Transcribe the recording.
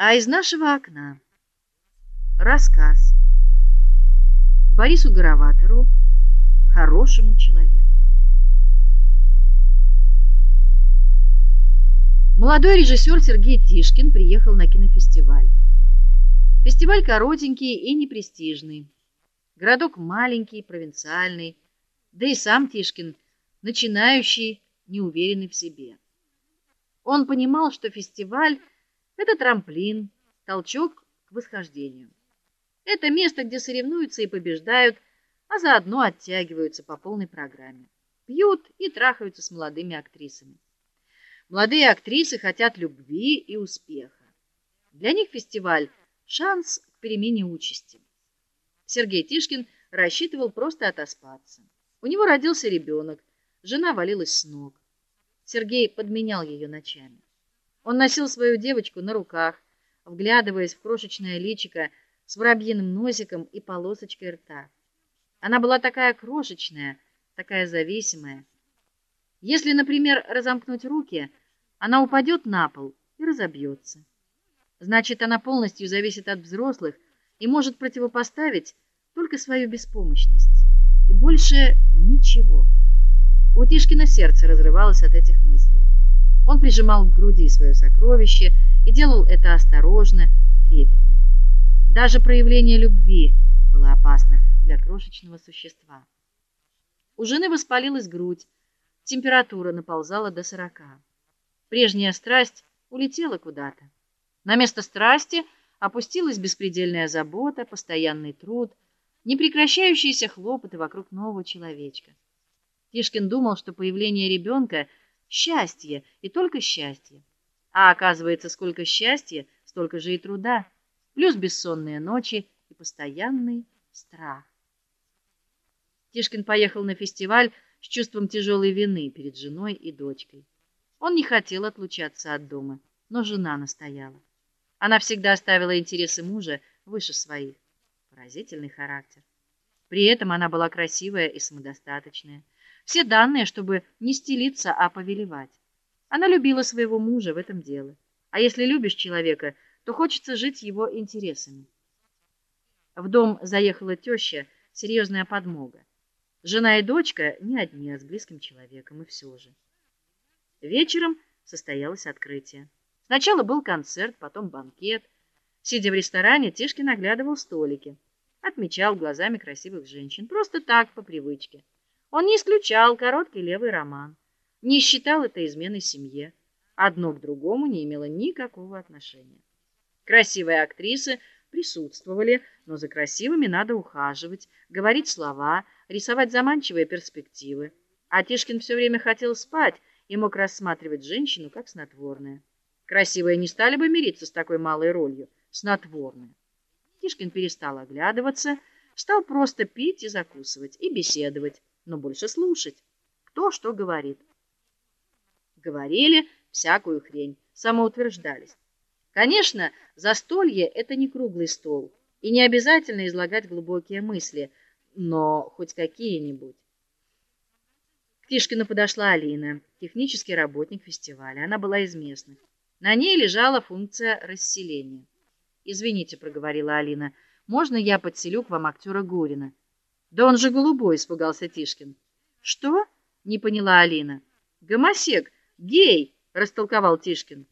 А из нашего окна рассказ Борису Гороватору, хорошему человеку. Молодой режиссер Сергей Тишкин приехал на кинофестиваль. Фестиваль коротенький и непрестижный. Городок маленький, провинциальный, да и сам Тишкин начинающий, неуверенный в себе. Он понимал, что фестиваль это трамплин, толчок к восхождению. Это место, где соревнуются и побеждают, а заодно оттягиваются по полной программе. Пьют и трахаются с молодыми актрисами. Молодые актрисы хотят любви и успеха. Для них фестиваль шанс к перемене участи. Сергей Тишкин рассчитывал просто отоспаться. У него родился ребенок, жена валилась с ног. Сергей подменял ее ночами. Он носил свою девочку на руках, вглядываясь в крошечное личико с воробьиным носиком и полосочкой рта. Она была такая крошечная, такая зависимая. Если, например, разомкнуть руки, она упадет на пол и разобьется. Значит, она полностью зависит от взрослых и может противопоставить только свою беспомощность. И больше ничего. У Тишкина сердце разрывалось от этих мыслей. Он прижимал к груди свое сокровище и делал это осторожно, трепетно. Даже проявление любви было опасно для крошечного существа. У жены воспалилась грудь, температура наползала до сорока. Прежняя страсть улетела куда-то. На место страсти опустилась беспредельная забота, постоянный труд, непрекращающиеся хлопоты вокруг нового человечка. Тишкин думал, что появление ребенка счастье и только счастье. А оказывается, сколько счастья, столько же и труда, плюс бессонные ночи и постоянный страх. Тишкин поехал на фестиваль с чувством тяжелой вины перед женой и дочкой. Он не хотел отлучаться от дома, но жена настояла. Она всегда ставила интересы мужа выше своих. Поразительный характер. При этом она была красивая и самодостаточная все данные, чтобы не стелиться, а повелевать. Она любила своего мужа в этом дело. А если любишь человека, то хочется жить его интересами. В дом заехала теща, серьезная подмога. Жена и дочка не одни, а с близким человеком, и все же. Вечером состоялось открытие. Сначала был концерт, потом банкет. Сидя в ресторане, Тишкин оглядывал столики, отмечал глазами красивых женщин, просто так, по привычке. Он не исключал короткий левый роман, не считал это изменой семье. Одно к другому не имело никакого отношения. Красивые актрисы присутствовали, но за красивыми надо ухаживать, говорить слова, рисовать заманчивые перспективы. А Тишкин все время хотел спать и мог рассматривать женщину как снотворное. Красивые не стали бы мириться с такой малой ролью, снотворное. Тишкин перестал оглядываться, стал просто пить и закусывать, и беседовать но больше слушать, кто что говорит. Говорили всякую хрень, самоутверждались. Конечно, застолье это не круглый стол, и не обязательно излагать глубокие мысли, но хоть какие-нибудь. К Тишкину подошла Алина, технический работник фестиваля. Она была из местных. На ней лежала функция расселения. "Извините", проговорила Алина. "Можно я подселю к вам актера Гурина?" Да он же голубой, испугался Тишкин. Что? Не поняла Алина. Гомосек, гей, растолковал Тишкин.